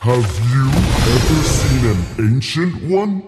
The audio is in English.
Have you ever seen an ancient one?